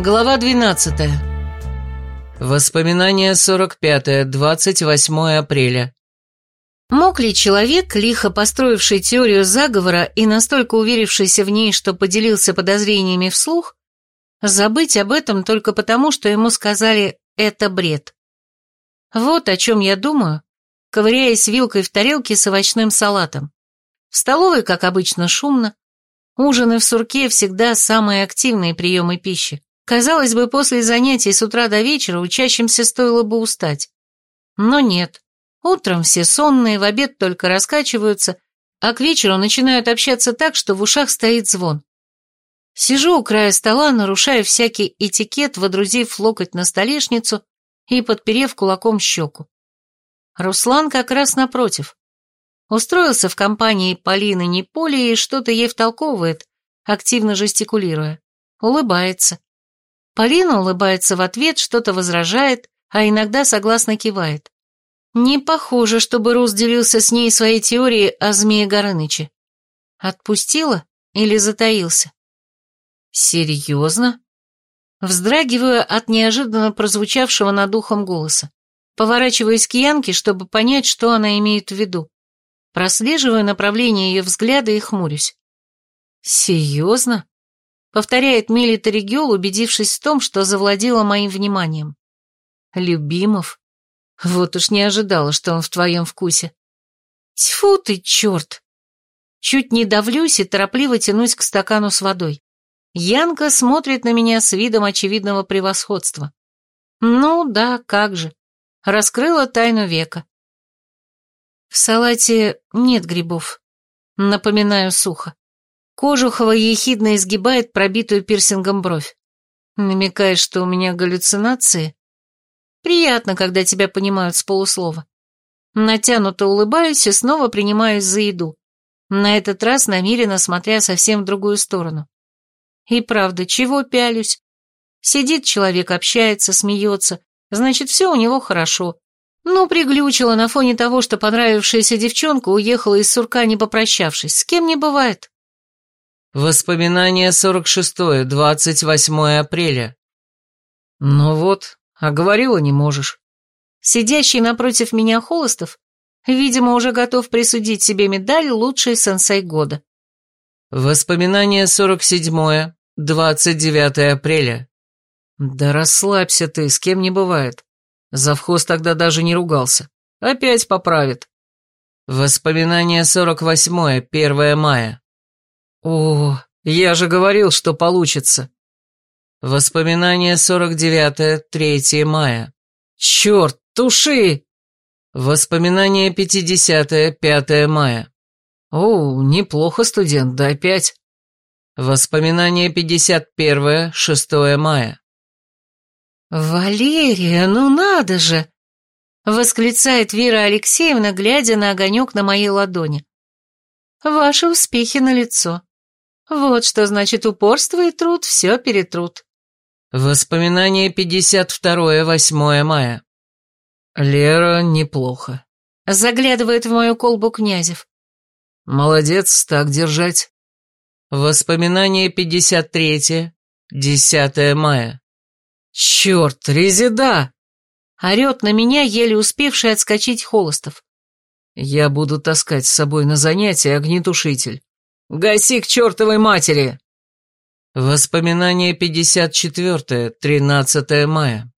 Глава 12. Воспоминания 45. 28 апреля. Мог ли человек, лихо построивший теорию заговора и настолько уверившийся в ней, что поделился подозрениями вслух, забыть об этом только потому, что ему сказали «это бред»? Вот о чем я думаю, ковыряясь вилкой в тарелке с овощным салатом. В столовой, как обычно, шумно. Ужины в сурке всегда самые активные приемы пищи. Казалось бы, после занятий с утра до вечера учащимся стоило бы устать. Но нет. Утром все сонные, в обед только раскачиваются, а к вечеру начинают общаться так, что в ушах стоит звон. Сижу у края стола, нарушая всякий этикет, водрузив локоть на столешницу и подперев кулаком щеку. Руслан как раз напротив. Устроился в компании Полины Неполи и что-то ей втолковывает, активно жестикулируя. Улыбается. Полина улыбается в ответ, что-то возражает, а иногда согласно кивает. Не похоже, чтобы Рус делился с ней своей теорией о Змее Горыныче. Отпустила или затаился? Серьезно? Вздрагиваю от неожиданно прозвучавшего над ухом голоса. Поворачиваюсь к Янке, чтобы понять, что она имеет в виду. Прослеживаю направление ее взгляда и хмурюсь. «Серьезно?» Повторяет Милитари Гюл, убедившись в том, что завладела моим вниманием. Любимов? Вот уж не ожидала, что он в твоем вкусе. Тьфу ты, черт! Чуть не давлюсь и торопливо тянусь к стакану с водой. Янка смотрит на меня с видом очевидного превосходства. Ну да, как же. Раскрыла тайну века. В салате нет грибов. Напоминаю сухо. Кожухова ехидно изгибает пробитую пирсингом бровь. Намекаешь, что у меня галлюцинации? Приятно, когда тебя понимают с полуслова. Натянуто улыбаюсь и снова принимаюсь за еду. На этот раз намеренно смотря совсем в другую сторону. И правда, чего пялюсь? Сидит человек, общается, смеется, значит, все у него хорошо. Ну, приглючила на фоне того, что понравившаяся девчонка уехала из сурка, не попрощавшись. С кем не бывает. Воспоминание 46, 28 апреля. Ну вот, а говорила не можешь. Сидящий напротив меня Холостов, видимо, уже готов присудить себе медаль «Лучший сенсей года». Воспоминание 47, 29 апреля. Да расслабься ты, с кем не бывает. Завхоз тогда даже не ругался. Опять поправит. Воспоминание 48, 1 мая. О, я же говорил, что получится. Воспоминание 49 3 мая. Черт, туши! Воспоминание 50 5 мая. О, неплохо, студент, дай пять. Воспоминание 51 6 мая. «Валерия, ну надо же!» — восклицает Вера Алексеевна, глядя на огонек на моей ладони. «Ваши успехи на лицо. Вот что значит упорство и труд, все перетрут. Воспоминание 52 8 мая. Лера неплохо. Заглядывает в мою колбу Князев. Молодец, так держать. Воспоминание 53 10 мая. Черт, резида! Орет на меня, еле успевший отскочить Холостов. Я буду таскать с собой на занятия огнетушитель. Гаси к чертовой матери!» Воспоминание 54, 13 мая.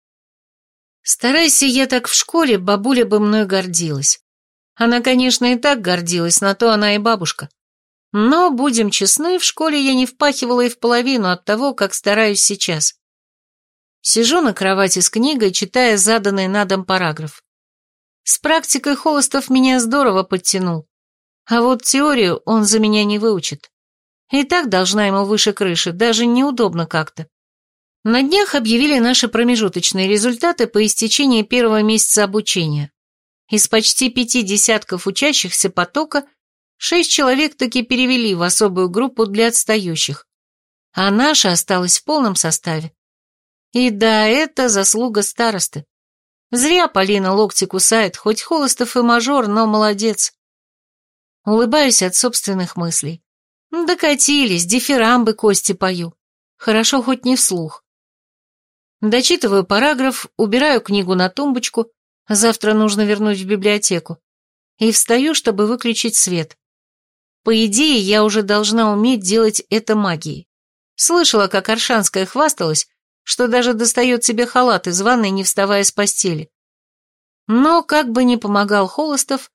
Старайся я так в школе, бабуля бы мной гордилась. Она, конечно, и так гордилась, на то она и бабушка. Но, будем честны, в школе я не впахивала и в половину от того, как стараюсь сейчас. Сижу на кровати с книгой, читая заданный на дом параграф. С практикой Холостов меня здорово подтянул. А вот теорию он за меня не выучит. И так должна ему выше крыши, даже неудобно как-то. На днях объявили наши промежуточные результаты по истечении первого месяца обучения. Из почти пяти десятков учащихся потока шесть человек таки перевели в особую группу для отстающих, а наша осталась в полном составе. И да, это заслуга старосты. Зря Полина локти кусает, хоть Холостов и мажор, но молодец. Улыбаюсь от собственных мыслей. Докатились, дифирамбы кости пою. Хорошо хоть не вслух. Дочитываю параграф, убираю книгу на тумбочку, завтра нужно вернуть в библиотеку, и встаю, чтобы выключить свет. По идее, я уже должна уметь делать это магией. Слышала, как Аршанская хвасталась, что даже достает себе халат из ванной, не вставая с постели. Но, как бы ни помогал Холостов,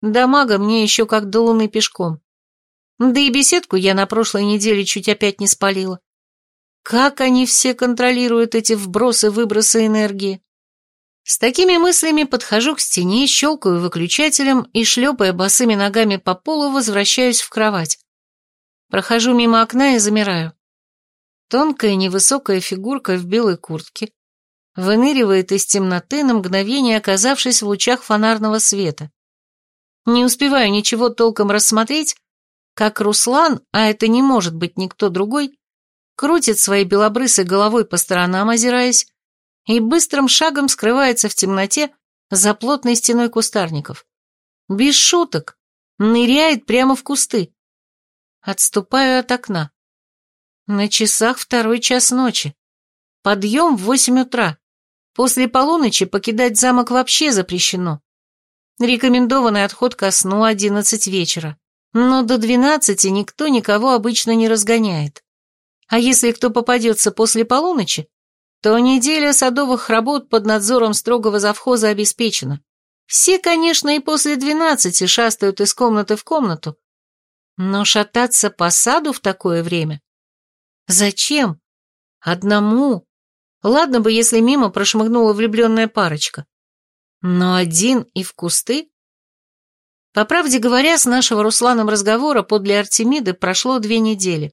до мага мне еще как до луны пешком. Да и беседку я на прошлой неделе чуть опять не спалила. Как они все контролируют эти вбросы-выбросы энергии? С такими мыслями подхожу к стене, щелкаю выключателем и, шлепая босыми ногами по полу, возвращаюсь в кровать. Прохожу мимо окна и замираю. Тонкая невысокая фигурка в белой куртке выныривает из темноты, на мгновение оказавшись в лучах фонарного света. Не успеваю ничего толком рассмотреть, как Руслан, а это не может быть никто другой, крутит своей белобрысой головой по сторонам, озираясь, и быстрым шагом скрывается в темноте за плотной стеной кустарников. Без шуток, ныряет прямо в кусты. Отступаю от окна. На часах второй час ночи. Подъем в восемь утра. После полуночи покидать замок вообще запрещено. Рекомендованный отход ко сну одиннадцать вечера. Но до двенадцати никто никого обычно не разгоняет. А если кто попадется после полуночи, то неделя садовых работ под надзором строгого завхоза обеспечена. Все, конечно, и после двенадцати шастают из комнаты в комнату. Но шататься по саду в такое время Зачем? Одному? Ладно бы, если мимо прошмыгнула влюбленная парочка. Но один и в кусты? По правде говоря, с нашего Русланом разговора подле Артемиды прошло две недели,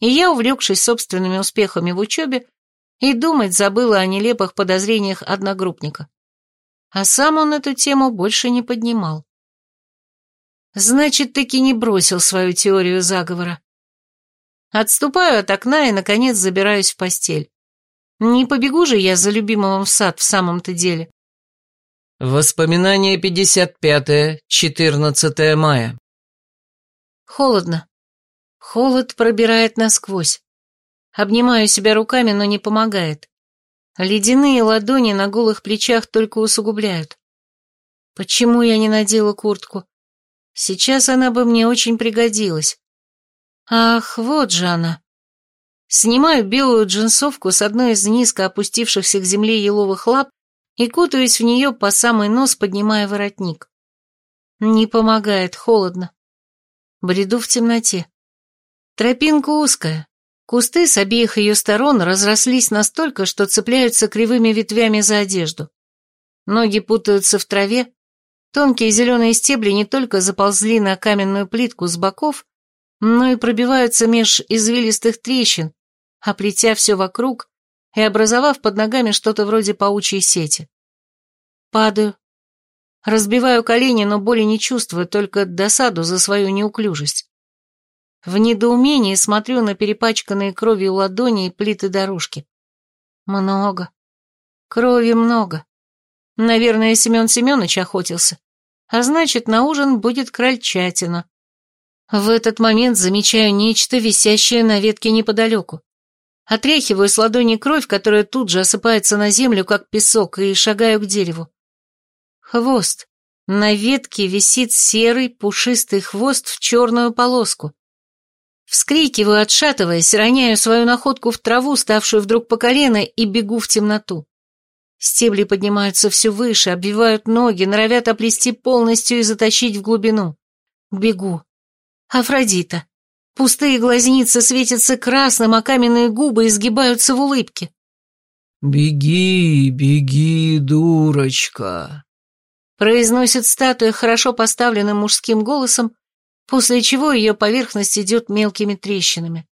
и я, увлекшись собственными успехами в учебе, и думать забыла о нелепых подозрениях одногруппника. А сам он эту тему больше не поднимал. Значит, таки не бросил свою теорию заговора. Отступаю от окна и, наконец, забираюсь в постель. Не побегу же я за любимым в сад в самом-то деле. Воспоминание 55 14 мая. Холодно. Холод пробирает насквозь. Обнимаю себя руками, но не помогает. Ледяные ладони на голых плечах только усугубляют. Почему я не надела куртку? Сейчас она бы мне очень пригодилась. Ах, вот же она. Снимаю белую джинсовку с одной из низко опустившихся к земле еловых лап и кутаюсь в нее по самый нос, поднимая воротник. Не помогает, холодно. Бреду в темноте. Тропинка узкая. Кусты с обеих ее сторон разрослись настолько, что цепляются кривыми ветвями за одежду. Ноги путаются в траве, тонкие зеленые стебли не только заползли на каменную плитку с боков, но и пробиваются меж извилистых трещин, оплетя все вокруг и образовав под ногами что-то вроде паучьей сети. Падаю. Разбиваю колени, но боли не чувствую, только досаду за свою неуклюжесть. В недоумении смотрю на перепачканные кровью ладони и плиты дорожки. Много. Крови много. Наверное, Семен Семенович охотился. А значит, на ужин будет крольчатина. В этот момент замечаю нечто, висящее на ветке неподалеку. Отряхиваю с ладони кровь, которая тут же осыпается на землю, как песок, и шагаю к дереву. Хвост. На ветке висит серый пушистый хвост в черную полоску. Вскрикиваю, отшатываясь, роняю свою находку в траву, ставшую вдруг по колено, и бегу в темноту. Стебли поднимаются все выше, обвивают ноги, норовят оплести полностью и затащить в глубину. Бегу. Афродита. Пустые глазницы светятся красным, а каменные губы изгибаются в улыбке. «Беги, беги, дурочка», — произносит статуя хорошо поставленным мужским голосом, после чего ее поверхность идет мелкими трещинами.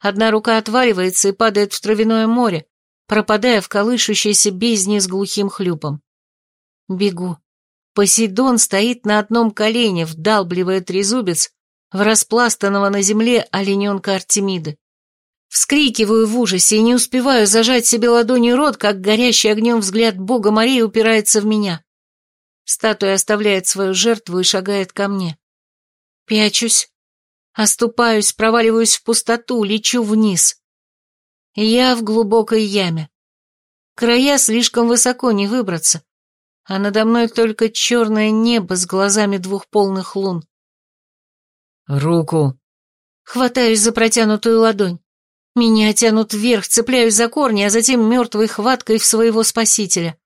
Одна рука отваливается и падает в травяное море, пропадая в колышущейся бездне с глухим хлюпом. Бегу. Посейдон стоит на одном колене, вдалбливая трезубец, в распластанного на земле олененка Артемиды. Вскрикиваю в ужасе и не успеваю зажать себе ладонью рот, как горящий огнем взгляд бога Марии упирается в меня. Статуя оставляет свою жертву и шагает ко мне. Пячусь, оступаюсь, проваливаюсь в пустоту, лечу вниз. Я в глубокой яме. Края слишком высоко не выбраться, а надо мной только черное небо с глазами двух полных лун. «Руку!» Хватаюсь за протянутую ладонь. Меня тянут вверх, цепляюсь за корни, а затем мертвой хваткой в своего спасителя.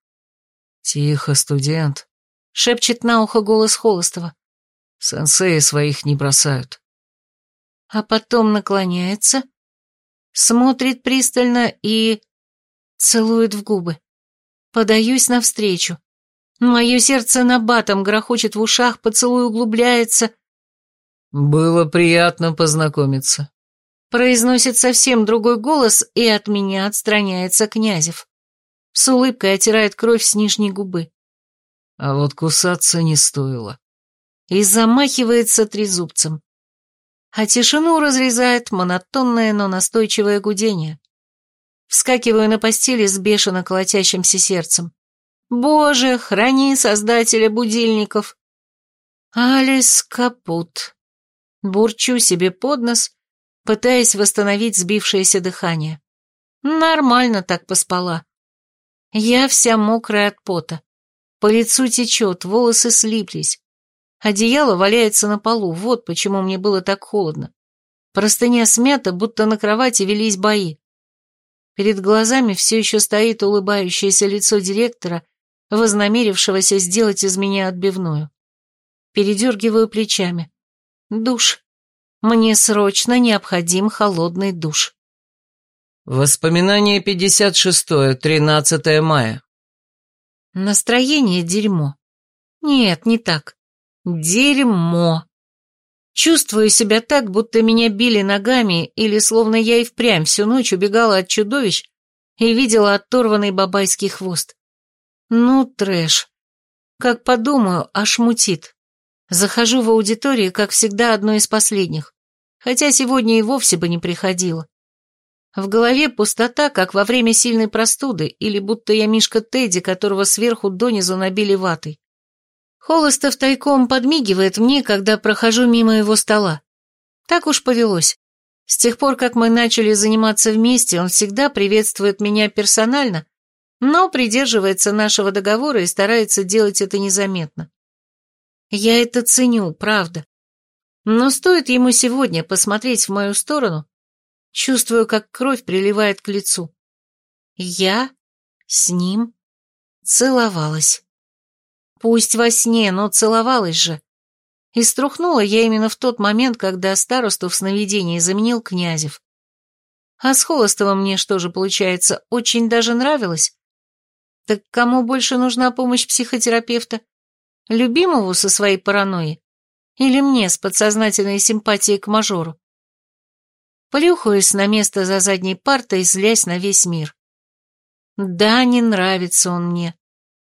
«Тихо, студент», — шепчет на ухо голос Холостова. «Сенсеи своих не бросают». А потом наклоняется, смотрит пристально и... целует в губы. Подаюсь навстречу. Мое сердце на батом грохочет в ушах, поцелуй углубляется. «Было приятно познакомиться», — произносит совсем другой голос, и от меня отстраняется Князев. С улыбкой отирает кровь с нижней губы. А вот кусаться не стоило. И замахивается трезубцем. А тишину разрезает монотонное, но настойчивое гудение. Вскакиваю на постели с бешено колотящимся сердцем. Боже, храни создателя будильников. Алис капут. Бурчу себе под нос, пытаясь восстановить сбившееся дыхание. Нормально так поспала. Я вся мокрая от пота. По лицу течет, волосы слиплись. Одеяло валяется на полу, вот почему мне было так холодно. Простыня смята, будто на кровати велись бои. Перед глазами все еще стоит улыбающееся лицо директора, вознамерившегося сделать из меня отбивную. Передергиваю плечами. Душ. Мне срочно необходим холодный душ. Воспоминание 56, 13 мая. Настроение дерьмо. Нет, не так. Дерьмо. Чувствую себя так, будто меня били ногами, или словно я и впрямь всю ночь убегала от чудовищ и видела оторванный бабайский хвост. Ну, трэш. Как подумаю, аж мутит. Захожу в аудиторию, как всегда, одной из последних, хотя сегодня и вовсе бы не приходила. В голове пустота, как во время сильной простуды, или будто я Мишка Тедди, которого сверху донизу набили ватой. Холостов тайком подмигивает мне, когда прохожу мимо его стола. Так уж повелось. С тех пор, как мы начали заниматься вместе, он всегда приветствует меня персонально но придерживается нашего договора и старается делать это незаметно. Я это ценю, правда. Но стоит ему сегодня посмотреть в мою сторону, чувствую, как кровь приливает к лицу. Я с ним целовалась. Пусть во сне, но целовалась же. И струхнула я именно в тот момент, когда старосту в сновидении заменил Князев. А с Холостовым мне что же получается, очень даже нравилось? Так кому больше нужна помощь психотерапевта? Любимому со своей паранойей? Или мне с подсознательной симпатией к мажору? Плюхаюсь на место за задней партой, злясь на весь мир. Да, не нравится он мне.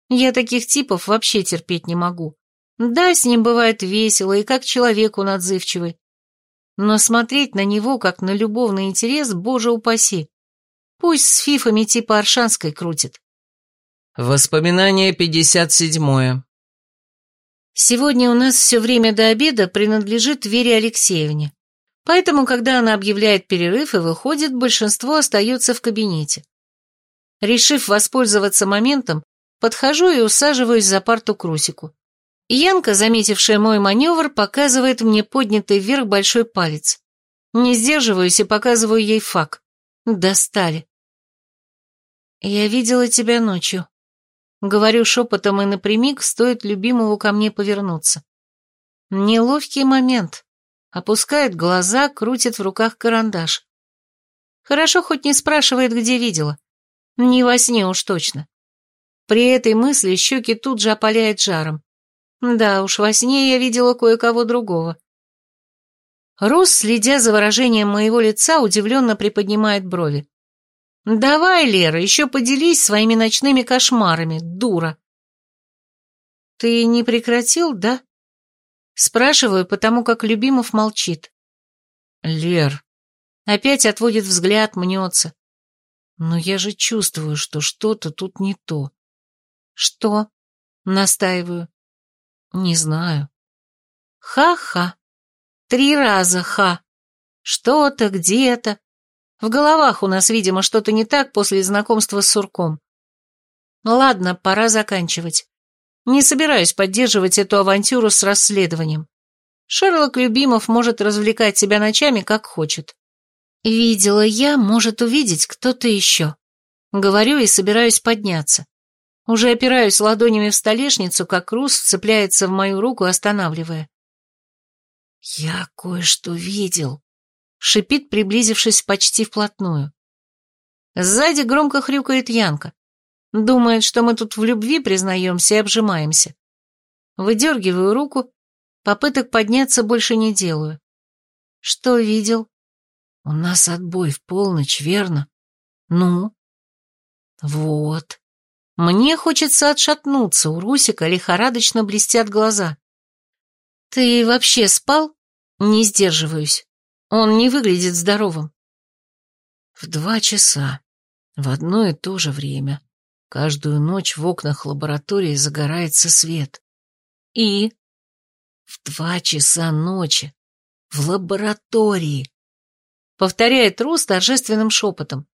Я таких типов вообще терпеть не могу. Да, с ним бывает весело и как человек он отзывчивый. Но смотреть на него, как на любовный интерес, боже упаси. Пусть с фифами типа Аршанской крутит. Воспоминание 57. Сегодня у нас все время до обеда принадлежит Вере Алексеевне. Поэтому, когда она объявляет перерыв и выходит, большинство остается в кабинете. Решив воспользоваться моментом, подхожу и усаживаюсь за парту к Русику. Янка, заметившая мой маневр, показывает мне поднятый вверх большой палец. Не сдерживаюсь и показываю ей фак. Достали. «Я видела тебя ночью», Говорю шепотом и напрямик, стоит любимому ко мне повернуться. Неловкий момент. Опускает глаза, крутит в руках карандаш. Хорошо хоть не спрашивает, где видела. Не во сне уж точно. При этой мысли щеки тут же опаляет жаром. Да уж, во сне я видела кое-кого другого. Рус, следя за выражением моего лица, удивленно приподнимает брови. «Давай, Лера, еще поделись своими ночными кошмарами, дура». «Ты не прекратил, да?» Спрашиваю, потому как Любимов молчит. «Лер...» Опять отводит взгляд, мнется. «Но я же чувствую, что что-то тут не то». «Что?» Настаиваю. «Не знаю». «Ха-ха. Три раза ха. Что-то, где-то. В головах у нас, видимо, что-то не так после знакомства с Сурком. Ладно, пора заканчивать. Не собираюсь поддерживать эту авантюру с расследованием. Шерлок Любимов может развлекать себя ночами, как хочет. Видела я, может увидеть кто-то еще. Говорю и собираюсь подняться. Уже опираюсь ладонями в столешницу, как Рус цепляется в мою руку, останавливая. «Я кое-что видел», — шипит, приблизившись почти вплотную. Сзади громко хрюкает Янка. Думает, что мы тут в любви признаемся и обжимаемся. Выдергиваю руку, попыток подняться больше не делаю. Что видел? У нас отбой в полночь, верно? Ну? Вот. Мне хочется отшатнуться, у Русика лихорадочно блестят глаза. Ты вообще спал? Не сдерживаюсь. Он не выглядит здоровым. В два часа, в одно и то же время. Каждую ночь в окнах лаборатории загорается свет. И? В два часа ночи. В лаборатории. Повторяет Рус торжественным шепотом.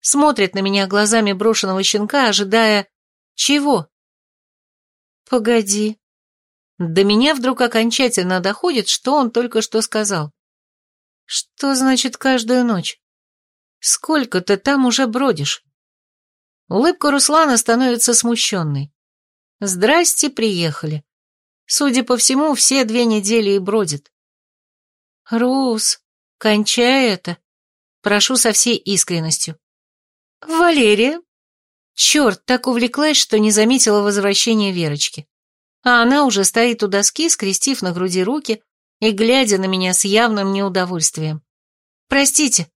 Смотрит на меня глазами брошенного щенка, ожидая... Чего? Погоди. До меня вдруг окончательно доходит, что он только что сказал. Что значит каждую ночь? Сколько ты там уже бродишь? Улыбка Руслана становится смущенной. «Здрасте, приехали. Судя по всему, все две недели и бродит». «Рус, кончай это», прошу со всей искренностью. «Валерия?» Черт, так увлеклась, что не заметила возвращения Верочки. А она уже стоит у доски, скрестив на груди руки и глядя на меня с явным неудовольствием. «Простите».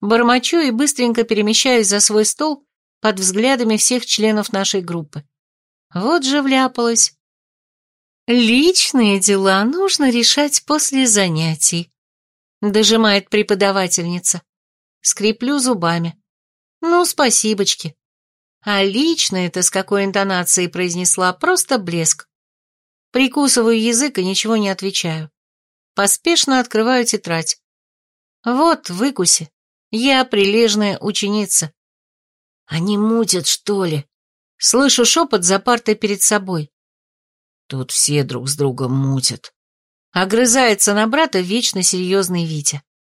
Бормочу и быстренько перемещаюсь за свой стол, под взглядами всех членов нашей группы. Вот же вляпалась. «Личные дела нужно решать после занятий», — дожимает преподавательница. Скреплю зубами. «Ну, спасибочки». А личное-то с какой интонацией произнесла, просто блеск. Прикусываю язык и ничего не отвечаю. Поспешно открываю тетрадь. Вот, выкуси. Я прилежная ученица. Они мутят, что ли? Слышу шепот за партой перед собой. Тут все друг с другом мутят. Огрызается на брата вечно серьезный Витя.